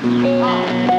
好。